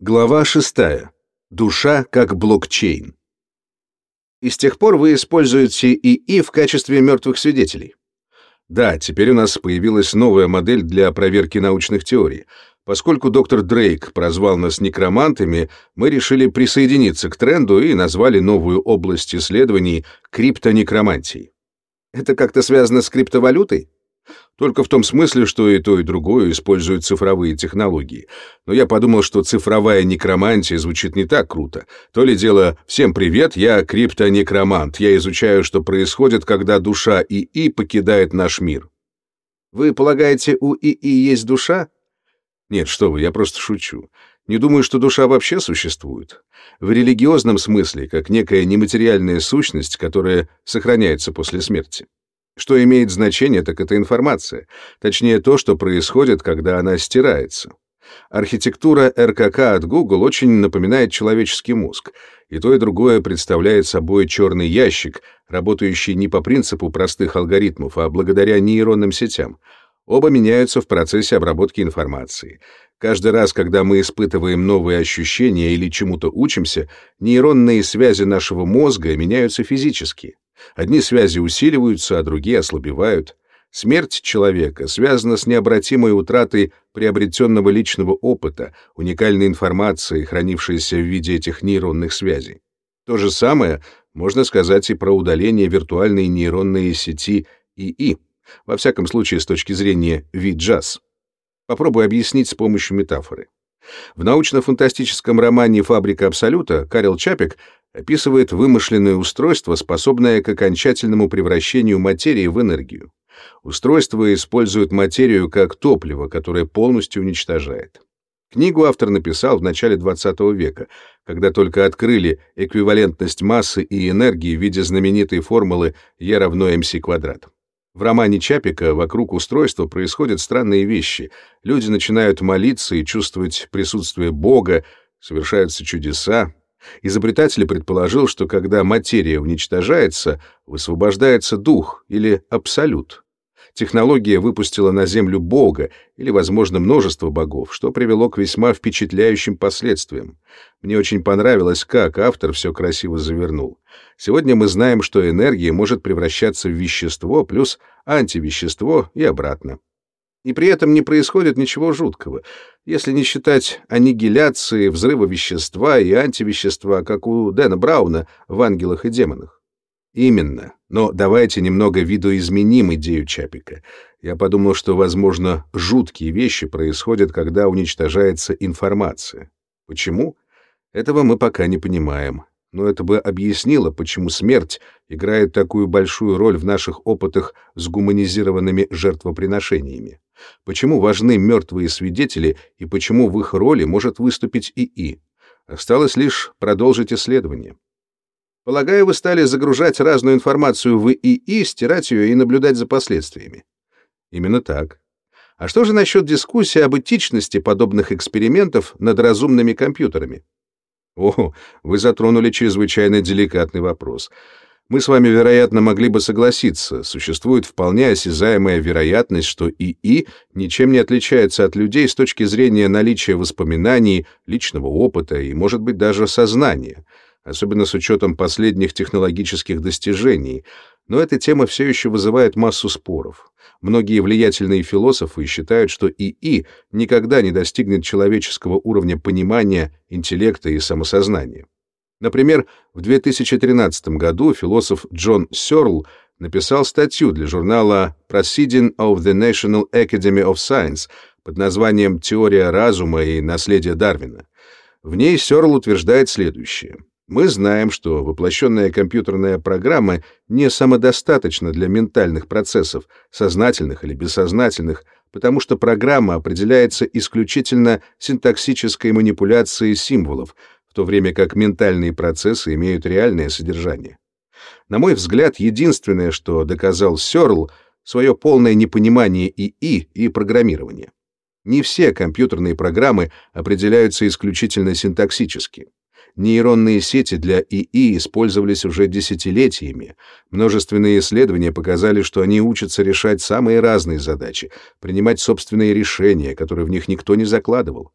Глава 6. Душа как блокчейн. И с тех пор вы используете ИИ в качестве мертвых свидетелей. Да, теперь у нас появилась новая модель для проверки научных теорий. Поскольку доктор Дрейк прозвал нас некромантами, мы решили присоединиться к тренду и назвали новую область исследований криптонекромантией. Это как-то связано с криптовалютой? Только в том смысле, что и то, и другое используют цифровые технологии. Но я подумал, что цифровая некромантия звучит не так круто. То ли дело «Всем привет, я криптонекромант. Я изучаю, что происходит, когда душа ИИ покидает наш мир». Вы полагаете, у ИИ есть душа? Нет, что вы, я просто шучу. Не думаю, что душа вообще существует. В религиозном смысле, как некая нематериальная сущность, которая сохраняется после смерти. Что имеет значение, так это информация, точнее то, что происходит, когда она стирается. Архитектура РКК от Google очень напоминает человеческий мозг, и то и другое представляет собой черный ящик, работающий не по принципу простых алгоритмов, а благодаря нейронным сетям. Оба меняются в процессе обработки информации. Каждый раз, когда мы испытываем новые ощущения или чему-то учимся, нейронные связи нашего мозга меняются физически. Одни связи усиливаются, а другие ослабевают. Смерть человека связана с необратимой утратой приобретенного личного опыта, уникальной информации, хранившейся в виде этих нейронных связей. То же самое можно сказать и про удаление виртуальной нейронной сети ИИ, во всяком случае с точки зрения VJAS. Попробую объяснить с помощью метафоры. В научно-фантастическом романе «Фабрика Абсолюта» Карел Чапик описывает вымышленное устройство, способное к окончательному превращению материи в энергию. Устройство использует материю как топливо, которое полностью уничтожает. Книгу автор написал в начале XX века, когда только открыли эквивалентность массы и энергии в виде знаменитой формулы E равно mc квадрат. В романе Чапика вокруг устройства происходят странные вещи. Люди начинают молиться и чувствовать присутствие Бога, совершаются чудеса, Изобретатель предположил, что когда материя уничтожается, высвобождается дух или абсолют. Технология выпустила на Землю Бога или, возможно, множество богов, что привело к весьма впечатляющим последствиям. Мне очень понравилось, как автор все красиво завернул. Сегодня мы знаем, что энергия может превращаться в вещество плюс антивещество и обратно. И при этом не происходит ничего жуткого, если не считать аннигиляции, взрыва вещества и антивещества, как у Дэна Брауна в «Ангелах и демонах». Именно. Но давайте немного видоизменим идею Чапика. Я подумал, что, возможно, жуткие вещи происходят, когда уничтожается информация. Почему? Этого мы пока не понимаем но это бы объяснило, почему смерть играет такую большую роль в наших опытах с гуманизированными жертвоприношениями. Почему важны мертвые свидетели и почему в их роли может выступить ИИ. Осталось лишь продолжить исследование. Полагаю, вы стали загружать разную информацию в ИИ, стирать ее и наблюдать за последствиями. Именно так. А что же насчет дискуссии об этичности подобных экспериментов над разумными компьютерами? О, вы затронули чрезвычайно деликатный вопрос. Мы с вами, вероятно, могли бы согласиться. Существует вполне осязаемая вероятность, что ИИ ничем не отличается от людей с точки зрения наличия воспоминаний, личного опыта и, может быть, даже сознания, особенно с учетом последних технологических достижений. Но эта тема все еще вызывает массу споров. Многие влиятельные философы считают, что ИИ никогда не достигнет человеческого уровня понимания, интеллекта и самосознания. Например, в 2013 году философ Джон Сёрл написал статью для журнала Proceeding of the National Academy of Science под названием «Теория разума и наследие Дарвина». В ней Сёрл утверждает следующее. Мы знаем, что воплощенная компьютерная программа не самодостаточна для ментальных процессов, сознательных или бессознательных, потому что программа определяется исключительно синтаксической манипуляцией символов, то время как ментальные процессы имеют реальное содержание. На мой взгляд, единственное, что доказал Сёрл, свое полное непонимание ИИ и программирования. Не все компьютерные программы определяются исключительно синтаксически. Нейронные сети для ИИ использовались уже десятилетиями. Множественные исследования показали, что они учатся решать самые разные задачи, принимать собственные решения, которые в них никто не закладывал.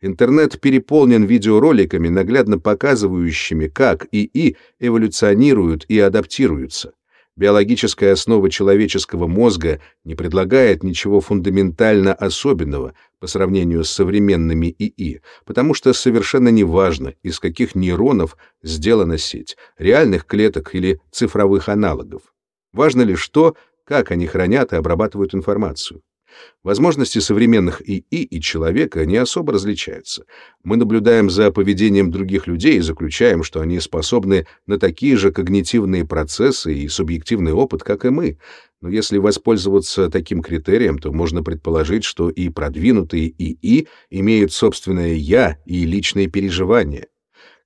Интернет переполнен видеороликами, наглядно показывающими, как ИИ эволюционируют и адаптируются. Биологическая основа человеческого мозга не предлагает ничего фундаментально особенного по сравнению с современными ИИ, потому что совершенно неважно, из каких нейронов сделана сеть, реальных клеток или цифровых аналогов. Важно лишь то, как они хранят и обрабатывают информацию. Возможности современных ИИ и человека не особо различаются. Мы наблюдаем за поведением других людей и заключаем, что они способны на такие же когнитивные процессы и субъективный опыт, как и мы. Но если воспользоваться таким критерием, то можно предположить, что и продвинутые ИИ имеют собственное «я» и личные переживания.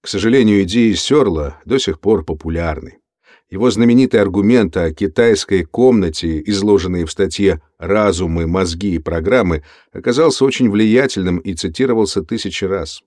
К сожалению, идеи Сёрла до сих пор популярны. Его знаменитый аргумент о китайской комнате, изложенный в статье «Разумы, мозги и программы», оказался очень влиятельным и цитировался тысячи раз.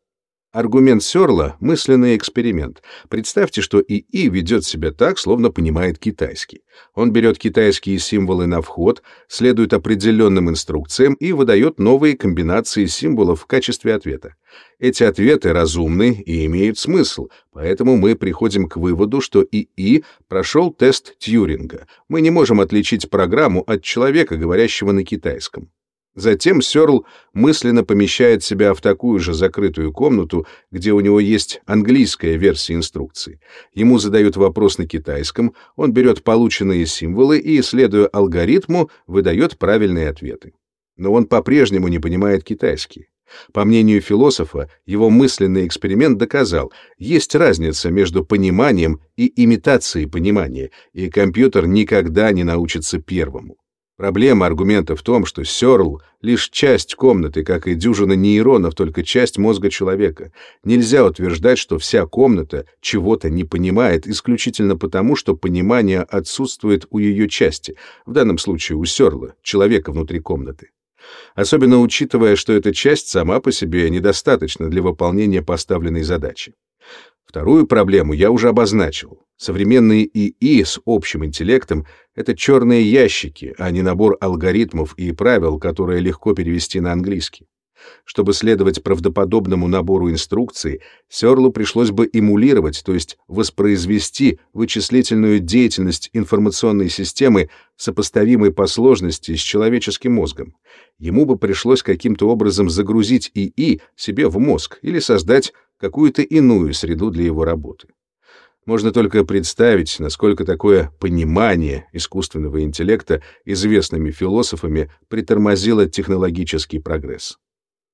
Аргумент Сёрла — мысленный эксперимент. Представьте, что ИИ ведет себя так, словно понимает китайский. Он берет китайские символы на вход, следует определенным инструкциям и выдает новые комбинации символов в качестве ответа. Эти ответы разумны и имеют смысл, поэтому мы приходим к выводу, что ИИ прошел тест Тьюринга. Мы не можем отличить программу от человека, говорящего на китайском. Затем Сёрл мысленно помещает себя в такую же закрытую комнату, где у него есть английская версия инструкции. Ему задают вопрос на китайском, он берет полученные символы и, следуя алгоритму, выдает правильные ответы. Но он по-прежнему не понимает китайский. По мнению философа, его мысленный эксперимент доказал, есть разница между пониманием и имитацией понимания, и компьютер никогда не научится первому. Проблема аргумента в том, что Сёрл — лишь часть комнаты, как и дюжина нейронов, только часть мозга человека. Нельзя утверждать, что вся комната чего-то не понимает исключительно потому, что понимание отсутствует у ее части, в данном случае у Сёрла, человека внутри комнаты. Особенно учитывая, что эта часть сама по себе недостаточна для выполнения поставленной задачи. Вторую проблему я уже обозначил. Современные ИИ с общим интеллектом — это черные ящики, а не набор алгоритмов и правил, которые легко перевести на английский. Чтобы следовать правдоподобному набору инструкций, Сёрлу пришлось бы эмулировать, то есть воспроизвести вычислительную деятельность информационной системы, сопоставимой по сложности с человеческим мозгом. Ему бы пришлось каким-то образом загрузить ИИ себе в мозг или создать какую-то иную среду для его работы. Можно только представить, насколько такое понимание искусственного интеллекта известными философами притормозило технологический прогресс.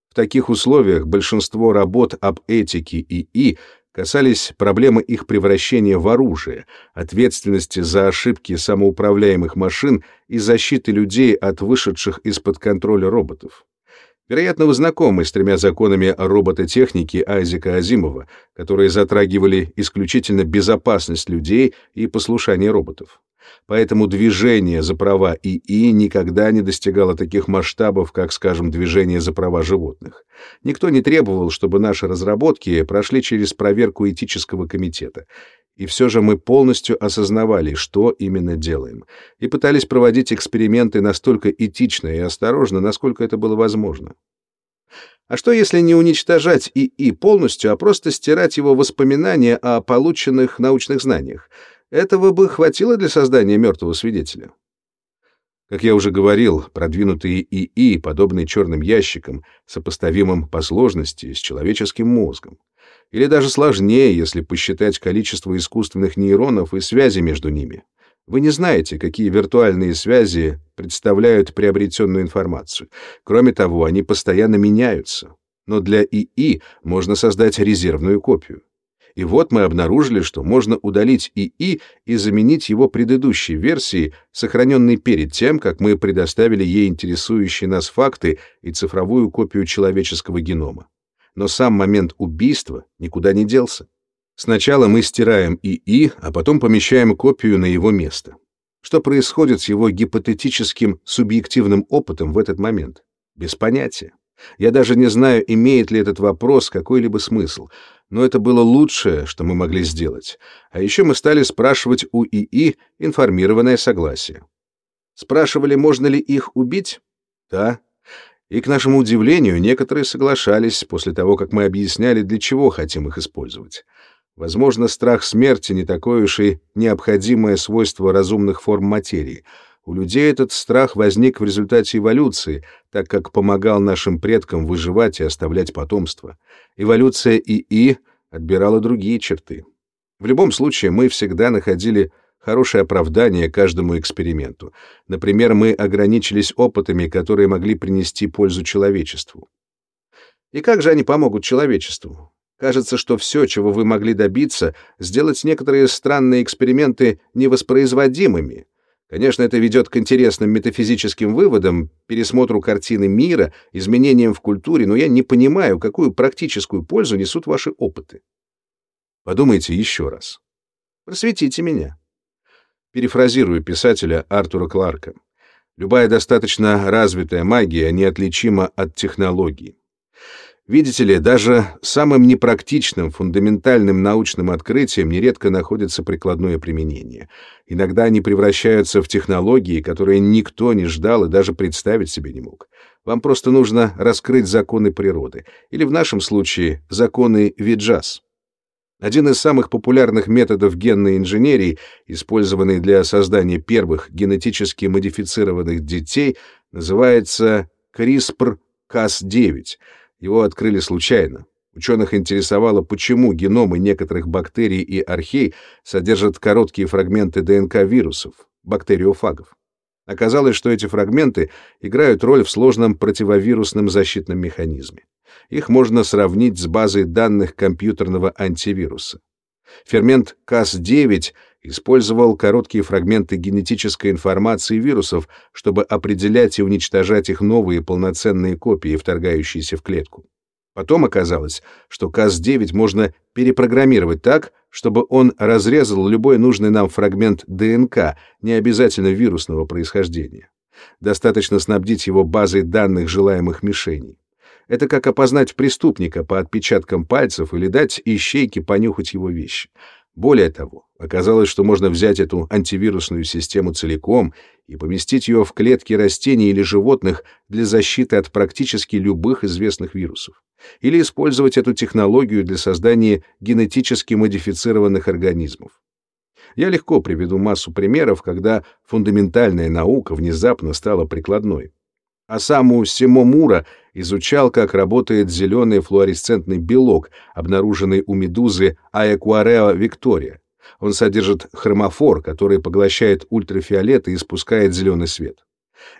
В таких условиях большинство работ об этике ИИ касались проблемы их превращения в оружие, ответственности за ошибки самоуправляемых машин и защиты людей от вышедших из-под контроля роботов. Вероятно, вы знакомы с тремя законами робототехники Айзека Азимова, которые затрагивали исключительно безопасность людей и послушание роботов. Поэтому движение за права ИИ никогда не достигало таких масштабов, как, скажем, движение за права животных. Никто не требовал, чтобы наши разработки прошли через проверку этического комитета. И все же мы полностью осознавали, что именно делаем, и пытались проводить эксперименты настолько этично и осторожно, насколько это было возможно. А что если не уничтожать ИИ полностью, а просто стирать его воспоминания о полученных научных знаниях? Этого бы хватило для создания мертвого свидетеля. Как я уже говорил, продвинутые ИИ, подобные черным ящикам, сопоставимым по сложности с человеческим мозгом. Или даже сложнее, если посчитать количество искусственных нейронов и связи между ними. Вы не знаете, какие виртуальные связи представляют приобретенную информацию. Кроме того, они постоянно меняются. Но для ИИ можно создать резервную копию. И вот мы обнаружили, что можно удалить ИИ и заменить его предыдущей версией, сохраненной перед тем, как мы предоставили ей интересующие нас факты и цифровую копию человеческого генома но сам момент убийства никуда не делся. Сначала мы стираем ИИ, а потом помещаем копию на его место. Что происходит с его гипотетическим субъективным опытом в этот момент? Без понятия. Я даже не знаю, имеет ли этот вопрос какой-либо смысл, но это было лучшее, что мы могли сделать. А еще мы стали спрашивать у ИИ информированное согласие. Спрашивали, можно ли их убить? Да, И, к нашему удивлению, некоторые соглашались после того, как мы объясняли, для чего хотим их использовать. Возможно, страх смерти не такое уж и необходимое свойство разумных форм материи. У людей этот страх возник в результате эволюции, так как помогал нашим предкам выживать и оставлять потомство. Эволюция ИИ отбирала другие черты. В любом случае, мы всегда находили хорошее оправдание каждому эксперименту. Например, мы ограничились опытами, которые могли принести пользу человечеству. И как же они помогут человечеству? Кажется, что все, чего вы могли добиться, сделать некоторые странные эксперименты невоспроизводимыми. Конечно, это ведет к интересным метафизическим выводам, пересмотру картины мира, изменениям в культуре, но я не понимаю, какую практическую пользу несут ваши опыты. Подумайте еще раз. Просветите меня. Перефразирую писателя Артура Кларка. Любая достаточно развитая магия неотличима от технологии. Видите ли, даже самым непрактичным, фундаментальным научным открытиям нередко находится прикладное применение. Иногда они превращаются в технологии, которые никто не ждал и даже представить себе не мог. Вам просто нужно раскрыть законы природы, или в нашем случае законы Виджас. Один из самых популярных методов генной инженерии, использованный для создания первых генетически модифицированных детей, называется CRISPR-Cas9. Его открыли случайно. Ученых интересовало, почему геномы некоторых бактерий и архей содержат короткие фрагменты ДНК вирусов, бактериофагов. Оказалось, что эти фрагменты играют роль в сложном противовирусном защитном механизме. Их можно сравнить с базой данных компьютерного антивируса. Фермент Cas9 использовал короткие фрагменты генетической информации вирусов, чтобы определять и уничтожать их новые полноценные копии, вторгающиеся в клетку. Потом оказалось, что Cas9 можно перепрограммировать так, чтобы он разрезал любой нужный нам фрагмент ДНК, не обязательно вирусного происхождения. Достаточно снабдить его базой данных желаемых мишеней. Это как опознать преступника по отпечаткам пальцев или дать ищейке понюхать его вещи. Более того, оказалось, что можно взять эту антивирусную систему целиком и поместить ее в клетки растений или животных для защиты от практически любых известных вирусов. Или использовать эту технологию для создания генетически модифицированных организмов. Я легко приведу массу примеров, когда фундаментальная наука внезапно стала прикладной. А саму Симомура изучал, как работает зеленый флуоресцентный белок, обнаруженный у медузы Аэкуарео виктория. Он содержит хромофор, который поглощает ультрафиолет и испускает зеленый свет.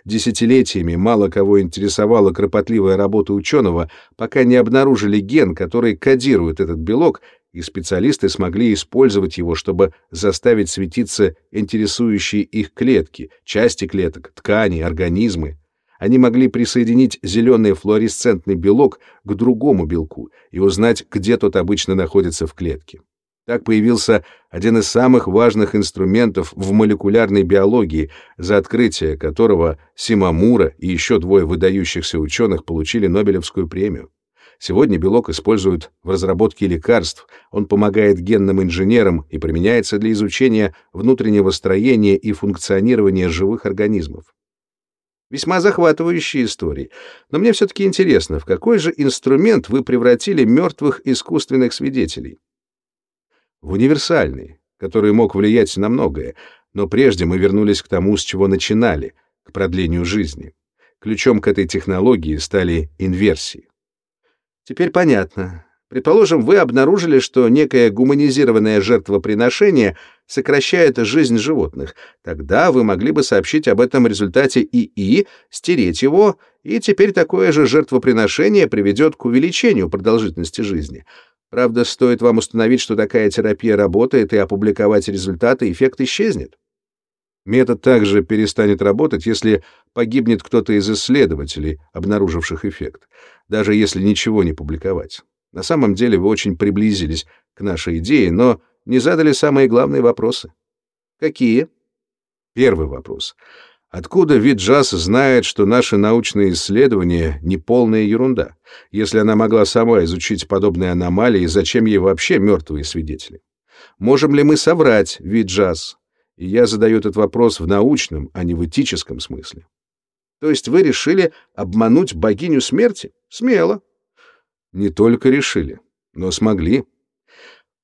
Десятилетиями мало кого интересовала кропотливая работа ученого, пока не обнаружили ген, который кодирует этот белок, и специалисты смогли использовать его, чтобы заставить светиться интересующие их клетки, части клеток, ткани, организмы они могли присоединить зеленый флуоресцентный белок к другому белку и узнать, где тот обычно находится в клетке. Так появился один из самых важных инструментов в молекулярной биологии, за открытие которого Симамура и еще двое выдающихся ученых получили Нобелевскую премию. Сегодня белок используют в разработке лекарств, он помогает генным инженерам и применяется для изучения внутреннего строения и функционирования живых организмов. Весьма захватывающие истории. Но мне все-таки интересно, в какой же инструмент вы превратили мертвых искусственных свидетелей? В универсальный, который мог влиять на многое, но прежде мы вернулись к тому, с чего начинали, к продлению жизни. Ключом к этой технологии стали инверсии. Теперь понятно. Предположим, вы обнаружили, что некое гуманизированное жертвоприношение сокращает жизнь животных. Тогда вы могли бы сообщить об этом результате ИИ, стереть его, и теперь такое же жертвоприношение приведет к увеличению продолжительности жизни. Правда, стоит вам установить, что такая терапия работает, и опубликовать результаты, эффект исчезнет. Метод также перестанет работать, если погибнет кто-то из исследователей, обнаруживших эффект, даже если ничего не публиковать. На самом деле вы очень приблизились к нашей идее, но не задали самые главные вопросы. Какие? Первый вопрос. Откуда Виджас знает, что наши научные исследования — не полная ерунда? Если она могла сама изучить подобные аномалии, зачем ей вообще мертвые свидетели? Можем ли мы соврать Виджас? И я задаю этот вопрос в научном, а не в этическом смысле. То есть вы решили обмануть богиню смерти? Смело. Не только решили, но смогли.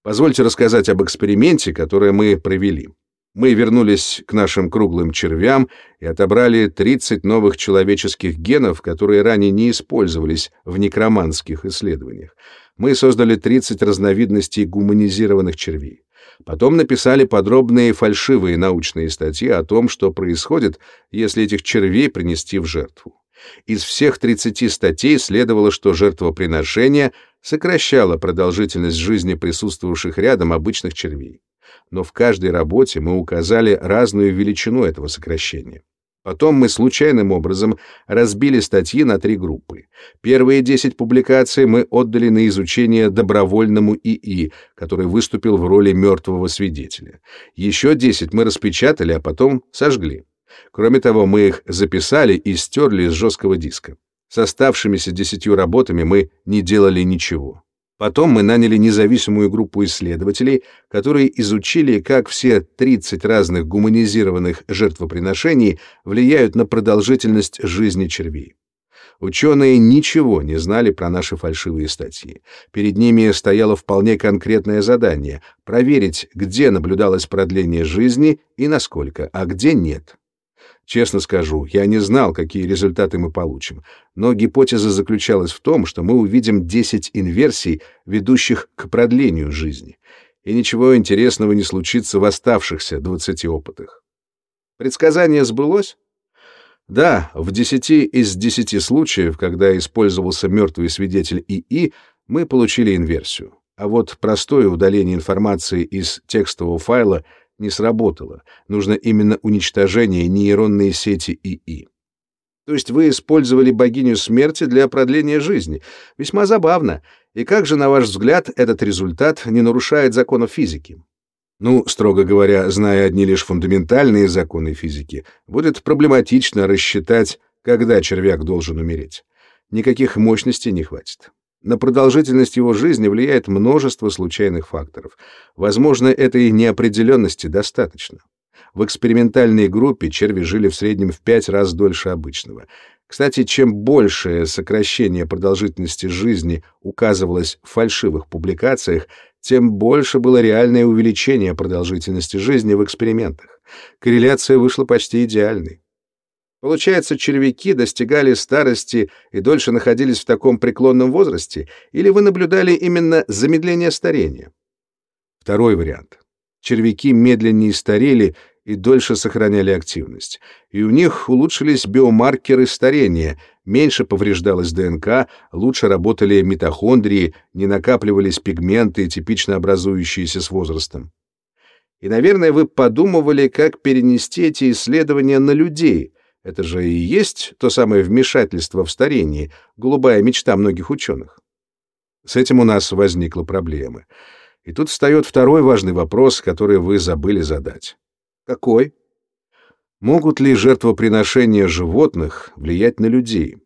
Позвольте рассказать об эксперименте, который мы провели. Мы вернулись к нашим круглым червям и отобрали 30 новых человеческих генов, которые ранее не использовались в некроманских исследованиях. Мы создали 30 разновидностей гуманизированных червей. Потом написали подробные фальшивые научные статьи о том, что происходит, если этих червей принести в жертву. Из всех 30 статей следовало, что жертвоприношение сокращало продолжительность жизни присутствовавших рядом обычных червей но в каждой работе мы указали разную величину этого сокращения. Потом мы случайным образом разбили статьи на три группы. Первые 10 публикаций мы отдали на изучение добровольному ИИ, который выступил в роли мертвого свидетеля. Еще 10 мы распечатали, а потом сожгли. Кроме того, мы их записали и стерли с жесткого диска. С оставшимися десятью работами мы не делали ничего. Потом мы наняли независимую группу исследователей, которые изучили, как все 30 разных гуманизированных жертвоприношений влияют на продолжительность жизни червей. Ученые ничего не знали про наши фальшивые статьи. Перед ними стояло вполне конкретное задание — проверить, где наблюдалось продление жизни и насколько, а где нет. Честно скажу, я не знал, какие результаты мы получим, но гипотеза заключалась в том, что мы увидим 10 инверсий, ведущих к продлению жизни, и ничего интересного не случится в оставшихся 20 опытах. Предсказание сбылось? Да, в 10 из 10 случаев, когда использовался мертвый свидетель ИИ, мы получили инверсию. А вот простое удаление информации из текстового файла не сработало. Нужно именно уничтожение нейронной сети ИИ. То есть вы использовали богиню смерти для продления жизни. Весьма забавно. И как же, на ваш взгляд, этот результат не нарушает законов физики? Ну, строго говоря, зная одни лишь фундаментальные законы физики, будет проблематично рассчитать, когда червяк должен умереть. Никаких мощностей не хватит. На продолжительность его жизни влияет множество случайных факторов. Возможно, этой неопределенности достаточно. В экспериментальной группе черви жили в среднем в пять раз дольше обычного. Кстати, чем большее сокращение продолжительности жизни указывалось в фальшивых публикациях, тем больше было реальное увеличение продолжительности жизни в экспериментах. Корреляция вышла почти идеальной. Получается, червяки достигали старости и дольше находились в таком преклонном возрасте, или вы наблюдали именно замедление старения? Второй вариант. Червяки медленнее старели и дольше сохраняли активность, и у них улучшились биомаркеры старения, меньше повреждалась ДНК, лучше работали митохондрии, не накапливались пигменты, типично образующиеся с возрастом. И, наверное, вы подумывали, как перенести эти исследования на людей — это же и есть то самое вмешательство в старение, голубая мечта многих ученых. С этим у нас возникла проблема. И тут встает второй важный вопрос, который вы забыли задать. Какой? Могут ли жертвоприношения животных влиять на людей?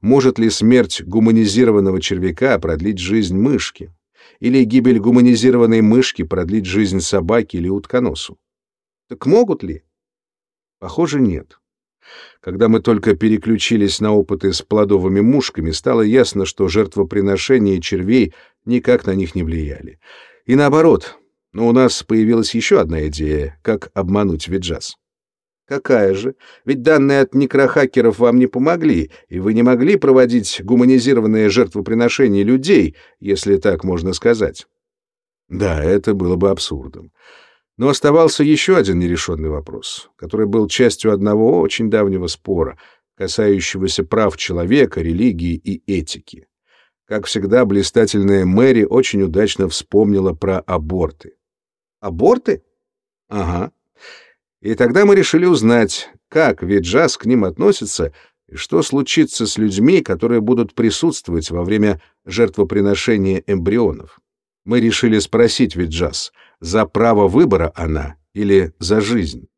Может ли смерть гуманизированного червяка продлить жизнь мышки? Или гибель гуманизированной мышки продлить жизнь собаки или утконосу? Так могут ли? Похоже, нет. Когда мы только переключились на опыты с плодовыми мушками, стало ясно, что жертвоприношения червей никак на них не влияли. И наоборот, но у нас появилась еще одна идея, как обмануть Виджас. Какая же? Ведь данные от некрохакеров вам не помогли, и вы не могли проводить гуманизированное жертвоприношение людей, если так можно сказать. Да, это было бы абсурдом. Но оставался еще один нерешенный вопрос, который был частью одного очень давнего спора, касающегося прав человека, религии и этики. Как всегда, блистательная Мэри очень удачно вспомнила про аборты. Аборты? Ага. И тогда мы решили узнать, как Виджас к ним относится и что случится с людьми, которые будут присутствовать во время жертвоприношения эмбрионов. Мы решили спросить Виджас — за право выбора она или за жизнь?